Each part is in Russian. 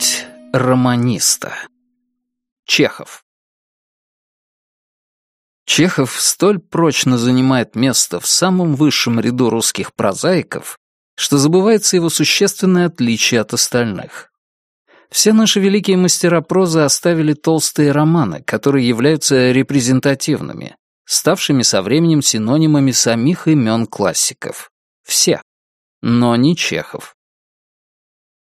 Путь романиста. Чехов. Чехов столь прочно занимает место в самом высшем ряду русских прозаиков, что забывается его существенное отличие от остальных. Все наши великие мастера прозы оставили толстые романы, которые являются репрезентативными, ставшими со временем синонимами самих имен классиков. Все. Но не Чехов.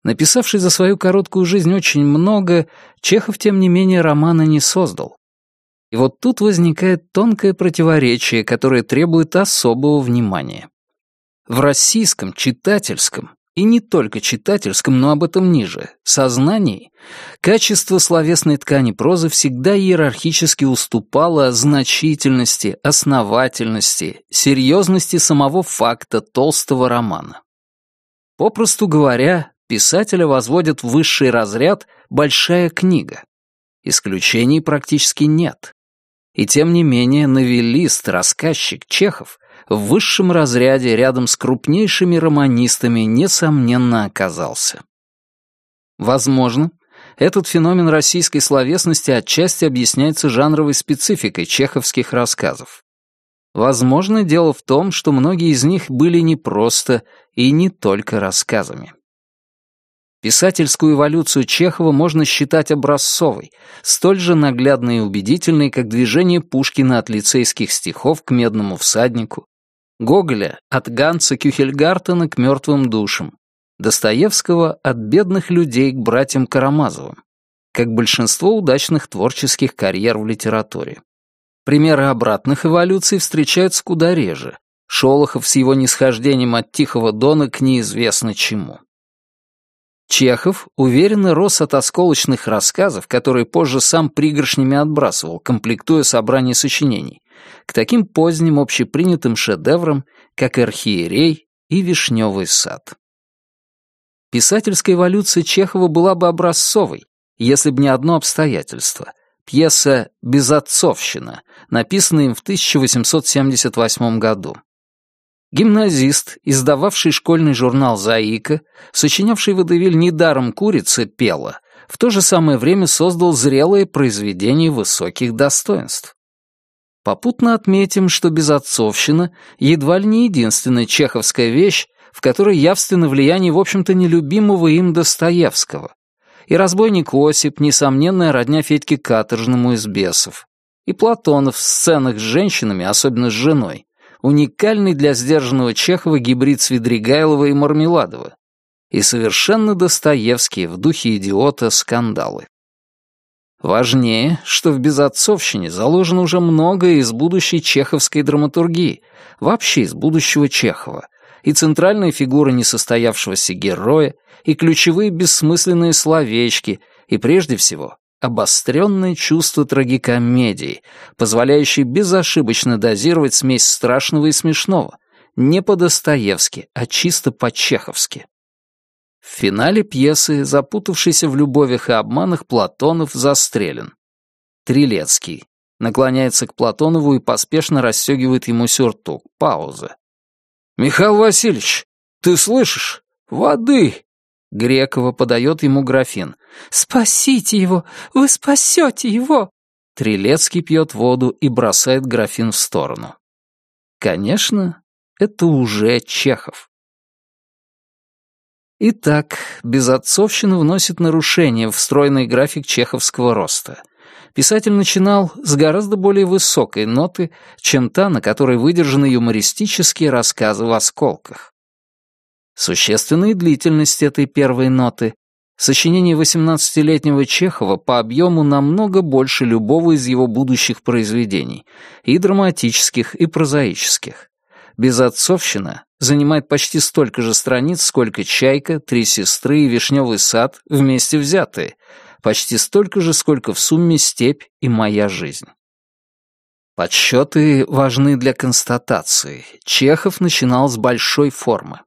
Написавший за свою короткую жизнь очень много, Чехов, тем не менее, романа не создал. И вот тут возникает тонкое противоречие, которое требует особого внимания. В российском читательском, и не только читательском, но об этом ниже, сознании, качество словесной ткани прозы всегда иерархически уступало значительности, основательности, серьезности самого факта толстого романа. Попросту говоря, писателя возводят в высший разряд «большая книга». Исключений практически нет. И тем не менее новеллист, рассказчик Чехов в высшем разряде рядом с крупнейшими романистами несомненно оказался. Возможно, этот феномен российской словесности отчасти объясняется жанровой спецификой чеховских рассказов. Возможно, дело в том, что многие из них были не просто и не только рассказами. Писательскую эволюцию Чехова можно считать образцовой, столь же наглядной и убедительной, как движение Пушкина от лицейских стихов к «Медному всаднику», Гоголя от Ганса Кюхельгартена к «Мертвым душам», Достоевского от бедных людей к братьям Карамазовым, как большинство удачных творческих карьер в литературе. Примеры обратных эволюций встречаются куда реже. Шолохов с его нисхождением от Тихого Дона к неизвестно чему. Чехов уверенно рос от осколочных рассказов, которые позже сам пригоршнями отбрасывал, комплектуя собрание сочинений, к таким поздним общепринятым шедеврам, как «Архиерей» и «Вишневый сад». Писательская эволюция Чехова была бы образцовой, если бы не одно обстоятельство — пьеса «Безотцовщина», написанная им в 1878 году. Гимназист, издававший школьный журнал «Заика», сочинявший водевиль «Недаром курица пела», в то же самое время создал зрелое произведение высоких достоинств. Попутно отметим, что безотцовщина едва ли не единственная чеховская вещь, в которой явственно влияние, в общем-то, нелюбимого им Достоевского. И разбойник Осип, несомненная родня Федьки Каторжному из «Бесов». И Платонов в сценах с женщинами, особенно с женой, уникальный для сдержанного Чехова гибрид Свидригайлова и Мармеладова, и совершенно Достоевский в духе идиота скандалы. Важнее, что в «Безотцовщине» заложено уже многое из будущей чеховской драматургии, вообще из будущего Чехова, и центральная фигура несостоявшегося героя, и ключевые бессмысленные словечки, и прежде всего обостренное чувство трагикомедии, позволяющее безошибочно дозировать смесь страшного и смешного, не по-достоевски, а чисто по-чеховски. В финале пьесы, запутавшийся в любовях и обманах, Платонов застрелен. Трилецкий наклоняется к Платонову и поспешно расстегивает ему сюртук. Пауза. «Михаил Васильевич, ты слышишь? Воды!» Грекова подает ему графин. «Спасите его! Вы спасете его!» Трилецкий пьет воду и бросает графин в сторону. Конечно, это уже Чехов. Итак, безотцовщина вносит нарушение в встроенный график чеховского роста. Писатель начинал с гораздо более высокой ноты, чем та, на которой выдержаны юмористические рассказы в осколках. Существенная длительность этой первой ноты. Сочинение 18-летнего Чехова по объему намного больше любого из его будущих произведений, и драматических, и прозаических. «Безотцовщина» занимает почти столько же страниц, сколько «Чайка», «Три сестры» и «Вишневый сад» вместе взятые, почти столько же, сколько в сумме «Степь» и «Моя жизнь». Подсчеты важны для констатации. Чехов начинал с большой формы.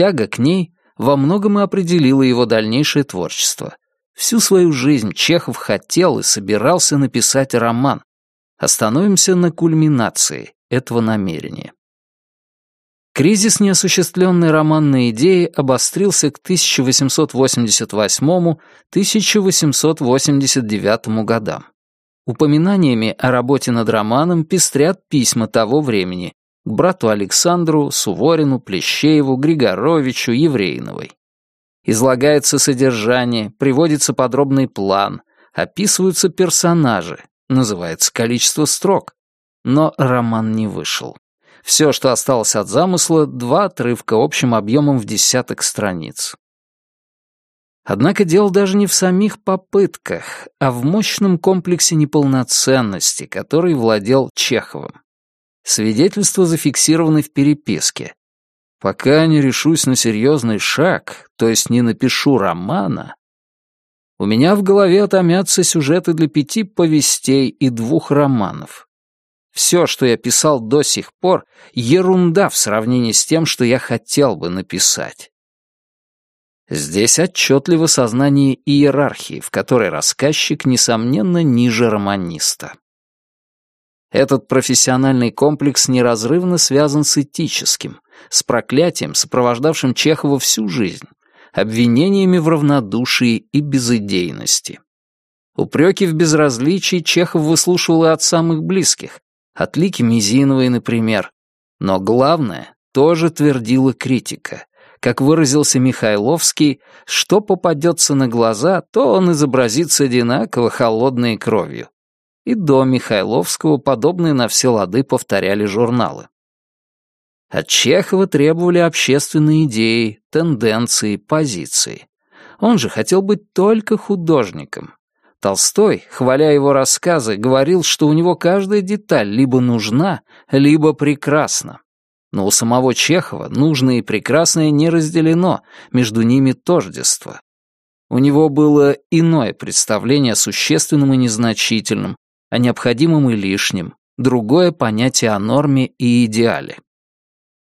Тяга к ней во многом и определила его дальнейшее творчество. Всю свою жизнь Чехов хотел и собирался написать роман. Остановимся на кульминации этого намерения. Кризис неосуществленной романной идеи обострился к 1888-1889 годам. Упоминаниями о работе над романом пестрят письма того времени к брату Александру, Суворину, Плещееву, Григоровичу, Еврейновой. Излагается содержание, приводится подробный план, описываются персонажи, называется количество строк. Но роман не вышел. Все, что осталось от замысла, два отрывка общим объемом в десяток страниц. Однако дело даже не в самих попытках, а в мощном комплексе неполноценности, который владел Чеховым. Свидетельства зафиксированы в переписке. Пока не решусь на серьезный шаг, то есть не напишу романа, у меня в голове томятся сюжеты для пяти повестей и двух романов. Все, что я писал до сих пор, ерунда в сравнении с тем, что я хотел бы написать. Здесь отчетливо сознание иерархии, в которой рассказчик, несомненно, ниже романиста. Этот профессиональный комплекс неразрывно связан с этическим, с проклятием, сопровождавшим Чехова всю жизнь, обвинениями в равнодушии и безыдейности. Упреки в безразличии Чехов выслушивал и от самых близких, от Лики Мизиновой, например. Но главное, тоже твердила критика. Как выразился Михайловский, что попадется на глаза, то он изобразится одинаково холодной кровью. И до Михайловского подобные на все лады повторяли журналы. От Чехова требовали общественные идеи, тенденции, позиции. Он же хотел быть только художником, Толстой, хваля его рассказы, говорил, что у него каждая деталь либо нужна, либо прекрасна. Но у самого Чехова нужное и прекрасное не разделено, между ними тождество. У него было иное представление о существенном и незначительном, о необходимом и лишнем, другое понятие о норме и идеале.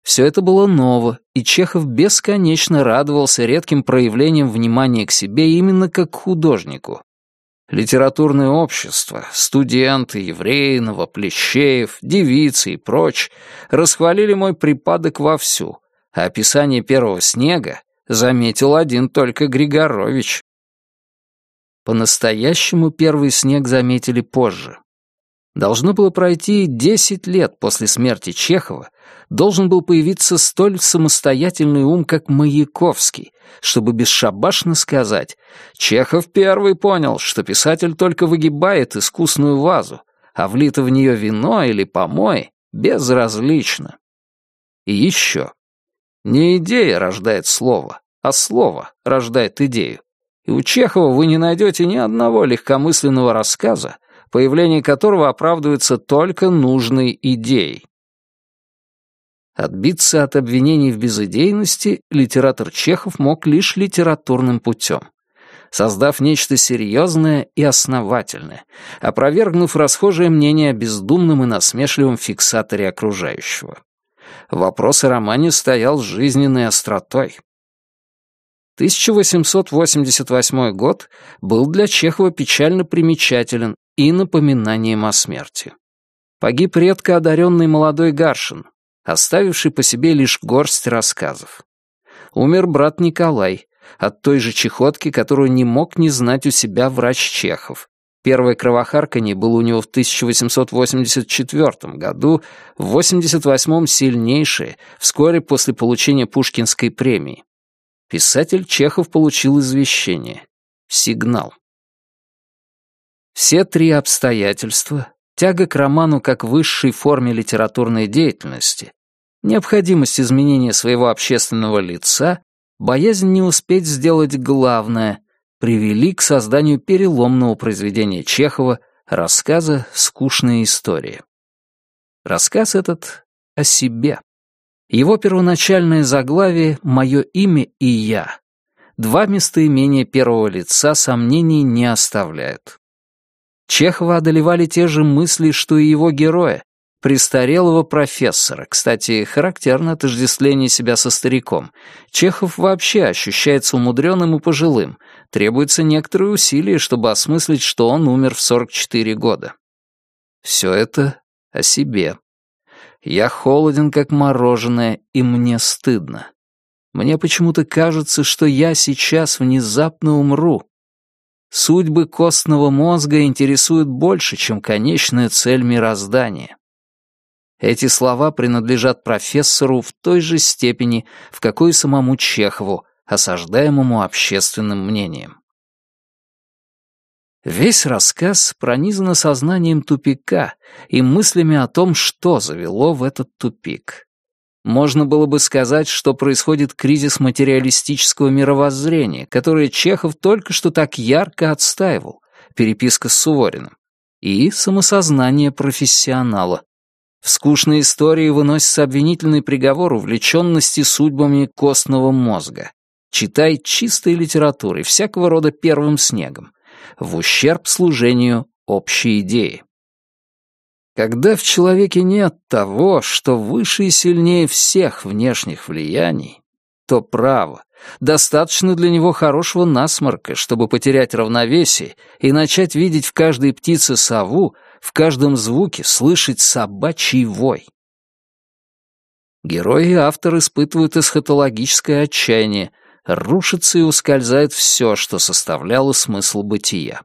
Все это было ново, и Чехов бесконечно радовался редким проявлениям внимания к себе именно как к художнику, Литературное общество, студенты, Евреинова, Плещеев, девицы и прочь расхвалили мой припадок вовсю, а описание первого снега заметил один только Григорович. По-настоящему первый снег заметили позже. Должно было пройти десять лет после смерти Чехова, должен был появиться столь самостоятельный ум, как Маяковский, чтобы бесшабашно сказать, Чехов первый понял, что писатель только выгибает искусную вазу, а влито в нее вино или помой безразлично. И еще. Не идея рождает слово, а слово рождает идею. И у Чехова вы не найдете ни одного легкомысленного рассказа, появление которого оправдывается только нужной идеей. Отбиться от обвинений в безыдейности литератор Чехов мог лишь литературным путем, создав нечто серьезное и основательное, опровергнув расхожее мнение о бездумном и насмешливом фиксаторе окружающего. Вопрос о романе стоял жизненной остротой. 1888 год был для Чехова печально примечателен и напоминанием о смерти. Погиб редко одаренный молодой Гаршин, оставивший по себе лишь горсть рассказов. Умер брат Николай от той же чехотки, которую не мог не знать у себя врач Чехов. Первое кровохарканье было у него в 1884 году, в 88-м сильнейшее, вскоре после получения Пушкинской премии. Писатель Чехов получил извещение. Сигнал. Все три обстоятельства тяга к роману как высшей форме литературной деятельности, необходимость изменения своего общественного лица, боязнь не успеть сделать главное, привели к созданию переломного произведения Чехова рассказа «Скучная история». Рассказ этот о себе. Его первоначальное заглавие «Мое имя и я». Два местоимения первого лица сомнений не оставляют. Чехова одолевали те же мысли, что и его героя, престарелого профессора. Кстати, характерно отождествление себя со стариком. Чехов вообще ощущается умудренным и пожилым. Требуется некоторые усилия, чтобы осмыслить, что он умер в 44 года. Все это о себе. Я холоден, как мороженое, и мне стыдно. Мне почему-то кажется, что я сейчас внезапно умру. Судьбы костного мозга интересуют больше, чем конечная цель мироздания. Эти слова принадлежат профессору в той же степени, в какой самому Чехову, осаждаемому общественным мнением. Весь рассказ пронизан сознанием тупика и мыслями о том, что завело в этот тупик. Можно было бы сказать, что происходит кризис материалистического мировоззрения, которое Чехов только что так ярко отстаивал, переписка с Сувориным, и самосознание профессионала. В скучной истории выносится обвинительный приговор увлеченности судьбами костного мозга. Читай чистой литературой, всякого рода первым снегом, в ущерб служению общей идеи. Когда в человеке нет того, что выше и сильнее всех внешних влияний, то право, достаточно для него хорошего насморка, чтобы потерять равновесие и начать видеть в каждой птице сову, в каждом звуке слышать собачий вой. Герои и автор испытывают эсхатологическое отчаяние, рушится и ускользает все, что составляло смысл бытия.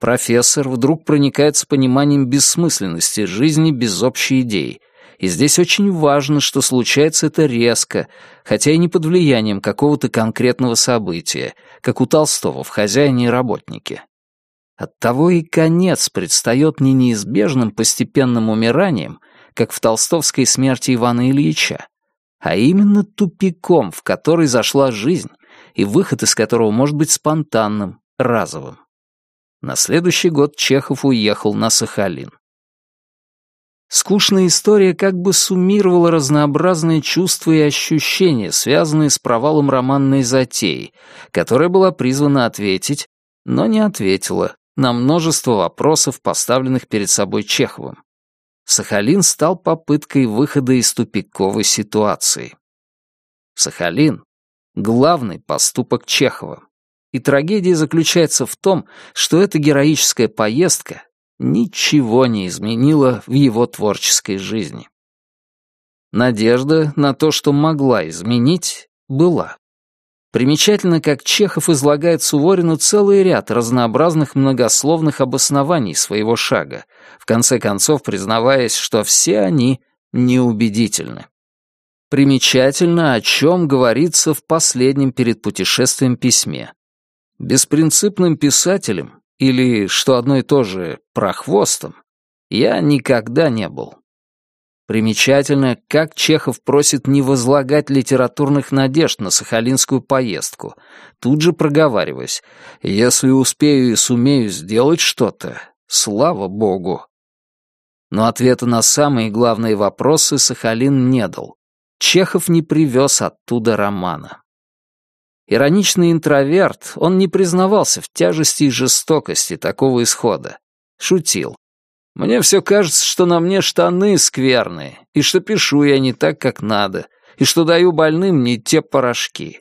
Профессор вдруг проникается пониманием бессмысленности жизни без общей идеи, и здесь очень важно, что случается это резко, хотя и не под влиянием какого-то конкретного события, как у Толстого в «Хозяине и работнике». Оттого и конец предстает не неизбежным постепенным умиранием, как в толстовской смерти Ивана Ильича, а именно тупиком, в который зашла жизнь, и выход из которого может быть спонтанным, разовым. На следующий год Чехов уехал на Сахалин. Скучная история как бы суммировала разнообразные чувства и ощущения, связанные с провалом романной затеи, которая была призвана ответить, но не ответила на множество вопросов, поставленных перед собой Чеховым. Сахалин стал попыткой выхода из тупиковой ситуации. Сахалин — главный поступок Чехова. И трагедия заключается в том, что эта героическая поездка ничего не изменила в его творческой жизни. Надежда на то, что могла изменить, была. Примечательно, как Чехов излагает Суворину целый ряд разнообразных многословных обоснований своего шага, в конце концов признаваясь, что все они неубедительны. Примечательно, о чем говорится в последнем перед путешествием письме. Беспринципным писателем, или, что одно и то же, прохвостом, я никогда не был. Примечательно, как Чехов просит не возлагать литературных надежд на сахалинскую поездку, тут же проговариваясь, «Если успею и сумею сделать что-то, слава богу». Но ответа на самые главные вопросы Сахалин не дал. Чехов не привез оттуда романа. Ироничный интроверт, он не признавался в тяжести и жестокости такого исхода. Шутил. Мне все кажется, что на мне штаны скверные, и что пишу я не так, как надо, и что даю больным не те порошки.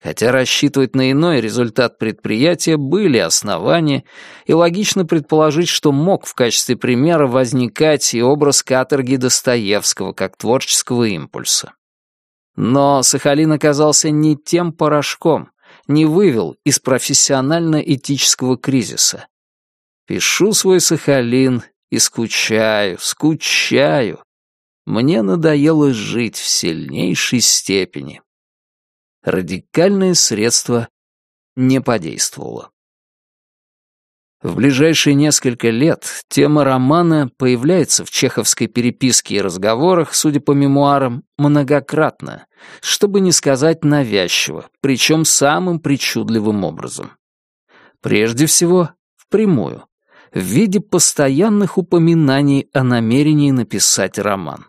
Хотя рассчитывать на иной результат предприятия были основания, и логично предположить, что мог в качестве примера возникать и образ каторги Достоевского как творческого импульса. Но Сахалин оказался не тем порошком, не вывел из профессионально-этического кризиса. Пишу свой Сахалин и скучаю, скучаю. Мне надоело жить в сильнейшей степени. Радикальное средство не подействовало. В ближайшие несколько лет тема романа появляется в чеховской переписке и разговорах, судя по мемуарам, многократно, чтобы не сказать навязчиво, причем самым причудливым образом. Прежде всего, впрямую, в виде постоянных упоминаний о намерении написать роман.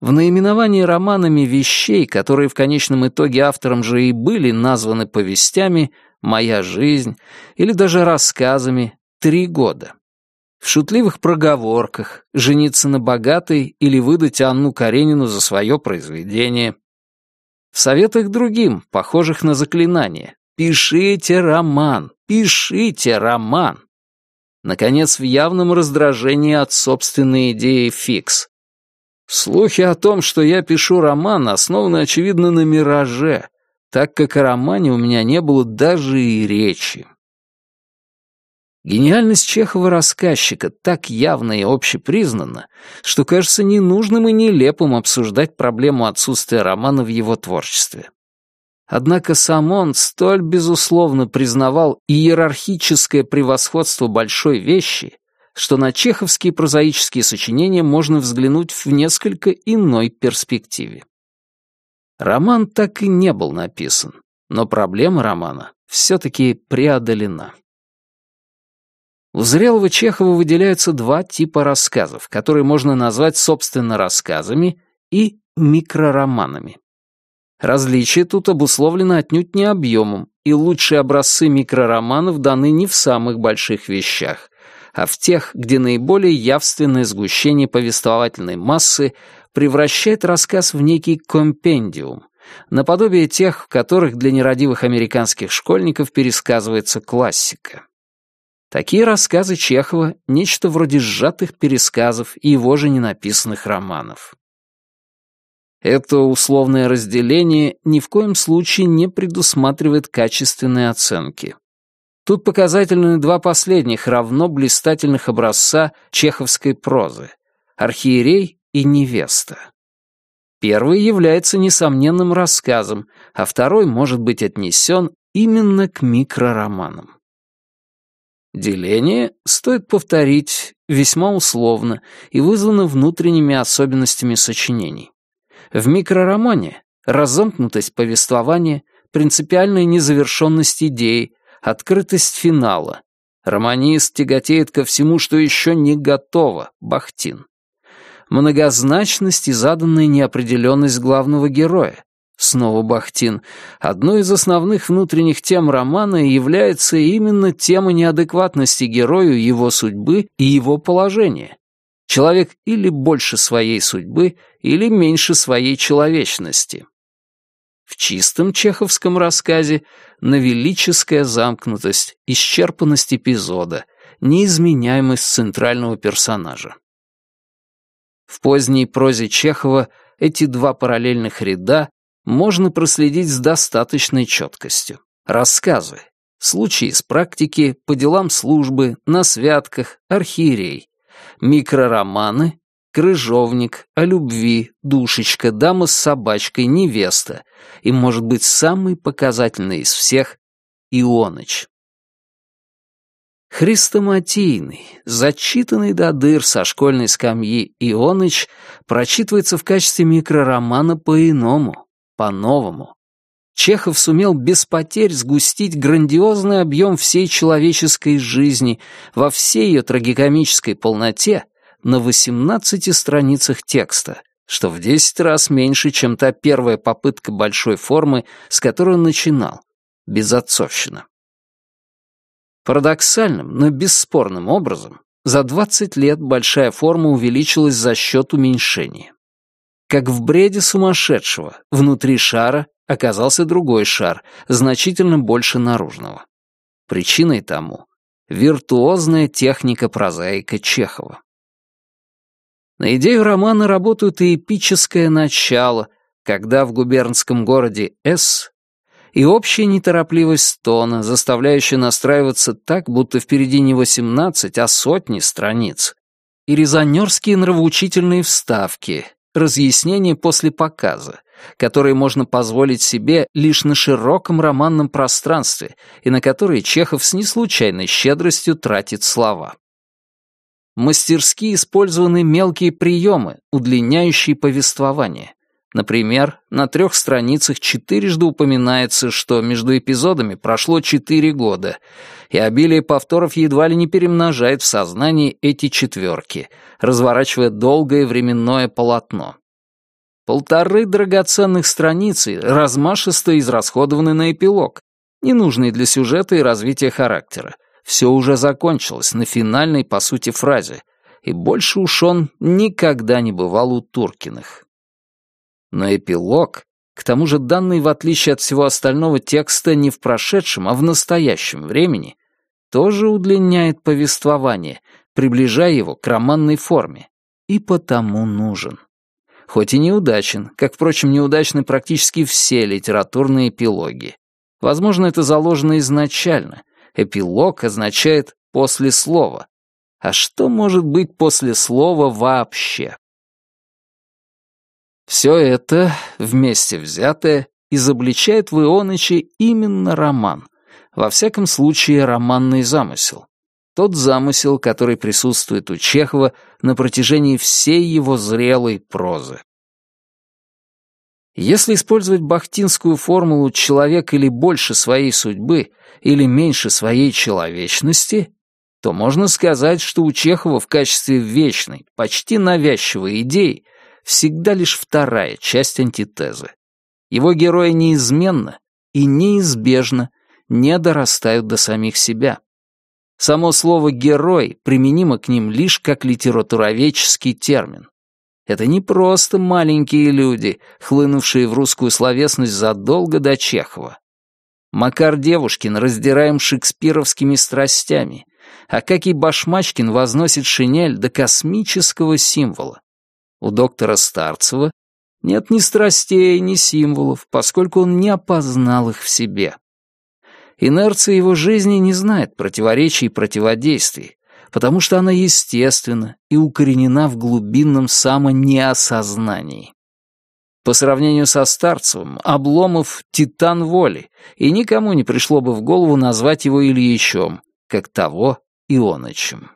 В наименовании романами вещей, которые в конечном итоге автором же и были названы повестями «Моя жизнь» или даже рассказами «Три года». В шутливых проговорках «Жениться на богатой» или выдать Анну Каренину за свое произведение. В советах другим, похожих на заклинание «Пишите роман! Пишите роман!» Наконец, в явном раздражении от собственной идеи фикс. Слухи о том, что я пишу роман, основаны, очевидно, на мираже, так как о романе у меня не было даже и речи. Гениальность Чехова-рассказчика так явна и общепризнана, что кажется ненужным и нелепым обсуждать проблему отсутствия романа в его творчестве. Однако сам он столь безусловно признавал иерархическое превосходство большой вещи, что на чеховские прозаические сочинения можно взглянуть в несколько иной перспективе. Роман так и не был написан, но проблема романа все-таки преодолена. У зрелого Чехова выделяются два типа рассказов, которые можно назвать собственно рассказами и микророманами. Различие тут обусловлено отнюдь не объемом, и лучшие образцы микророманов даны не в самых больших вещах, а в тех, где наиболее явственное сгущение повествовательной массы превращает рассказ в некий компендиум, наподобие тех, в которых для нерадивых американских школьников пересказывается классика. Такие рассказы Чехова — нечто вроде сжатых пересказов и его же ненаписанных романов. Это условное разделение ни в коем случае не предусматривает качественной оценки. Тут показательны два последних равно блистательных образца чеховской прозы — «Архиерей» и «Невеста». Первый является несомненным рассказом, а второй может быть отнесен именно к микророманам. Деление, стоит повторить, весьма условно и вызвано внутренними особенностями сочинений. В микроромане разомкнутость повествования, принципиальная незавершенность идей, открытость финала. Романист тяготеет ко всему, что еще не готово, Бахтин. Многозначность и заданная неопределенность главного героя, Снова Бахтин. Одной из основных внутренних тем романа является именно тема неадекватности герою его судьбы и его положения. Человек или больше своей судьбы, или меньше своей человечности. В чистом чеховском рассказе новелическая замкнутость, исчерпанность эпизода, неизменяемость центрального персонажа. В поздней прозе Чехова эти два параллельных ряда можно проследить с достаточной четкостью. Рассказы, случаи из практики, по делам службы, на святках, архиерей, микророманы, крыжовник, о любви, душечка, дама с собачкой, невеста и, может быть, самый показательный из всех — Ионыч. Хрестоматийный, зачитанный до дыр со школьной скамьи Ионыч прочитывается в качестве микроромана по-иному, по-новому. Чехов сумел без потерь сгустить грандиозный объем всей человеческой жизни во всей ее трагикомической полноте на 18 страницах текста, что в 10 раз меньше, чем та первая попытка большой формы, с которой он начинал, безотцовщина. Парадоксальным, но бесспорным образом, за 20 лет большая форма увеличилась за счет уменьшения. Как в бреде сумасшедшего, внутри шара оказался другой шар, значительно больше наружного. Причиной тому — виртуозная техника прозаика Чехова. На идею романа работают и эпическое начало, когда в губернском городе С и общая неторопливость тона, заставляющая настраиваться так, будто впереди не 18, а сотни страниц, и резонерские нравоучительные вставки, разъяснения после показа, которые можно позволить себе лишь на широком романном пространстве и на которые Чехов с неслучайной щедростью тратит слова. Мастерски использованы мелкие приемы, удлиняющие повествование. Например, на трех страницах четырежды упоминается, что между эпизодами прошло четыре года, и обилие повторов едва ли не перемножает в сознании эти четверки, разворачивая долгое временное полотно. Полторы драгоценных страницы размашисто израсходованы на эпилог, ненужный для сюжета и развития характера. Все уже закончилось на финальной, по сути, фразе, и больше уж он никогда не бывал у Туркиных. Но эпилог, к тому же данный в отличие от всего остального текста не в прошедшем, а в настоящем времени, тоже удлиняет повествование, приближая его к романной форме, и потому нужен. Хоть и неудачен, как, впрочем, неудачны практически все литературные эпилоги. Возможно, это заложено изначально. Эпилог означает «после слова». А что может быть после слова вообще? Все это, вместе взятое, изобличает в Ионыче именно роман. Во всяком случае, романный замысел. Тот замысел, который присутствует у Чехова на протяжении всей его зрелой прозы. Если использовать бахтинскую формулу «человек или больше своей судьбы, или меньше своей человечности», то можно сказать, что у Чехова в качестве вечной, почти навязчивой идеи всегда лишь вторая часть антитезы. Его герои неизменно и неизбежно не дорастают до самих себя. Само слово «герой» применимо к ним лишь как литературоведческий термин. Это не просто маленькие люди, хлынувшие в русскую словесность задолго до Чехова. Макар Девушкин раздираем шекспировскими страстями, а Акакий Башмачкин возносит шинель до космического символа. У доктора Старцева нет ни страстей, ни символов, поскольку он не опознал их в себе. Инерция его жизни не знает противоречий и противодействий, потому что она естественна и укоренена в глубинном самонеосознании. По сравнению со Старцевым, Обломов — титан воли, и никому не пришло бы в голову назвать его Ильичом, как того Ионычем.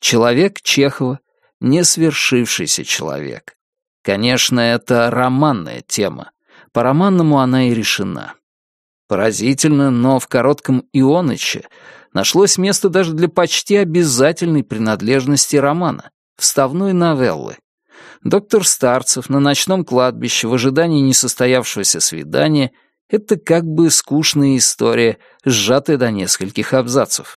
Человек Чехова — не свершившийся человек. Конечно, это романная тема. По-романному она и решена. Поразительно, но в коротком Ионыче нашлось место даже для почти обязательной принадлежности романа, вставной новеллы. Доктор Старцев на ночном кладбище в ожидании несостоявшегося свидания — это как бы скучная история, сжатая до нескольких абзацев.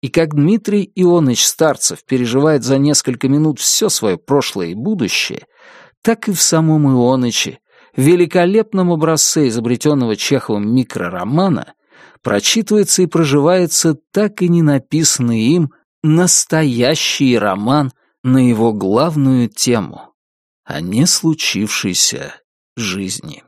И как Дмитрий Ионыч Старцев переживает за несколько минут все свое прошлое и будущее, так и в самом Ионыче, в великолепном образце изобретенного Чеховым микроромана, прочитывается и проживается так и не написанный им настоящий роман на его главную тему о не случившейся жизни.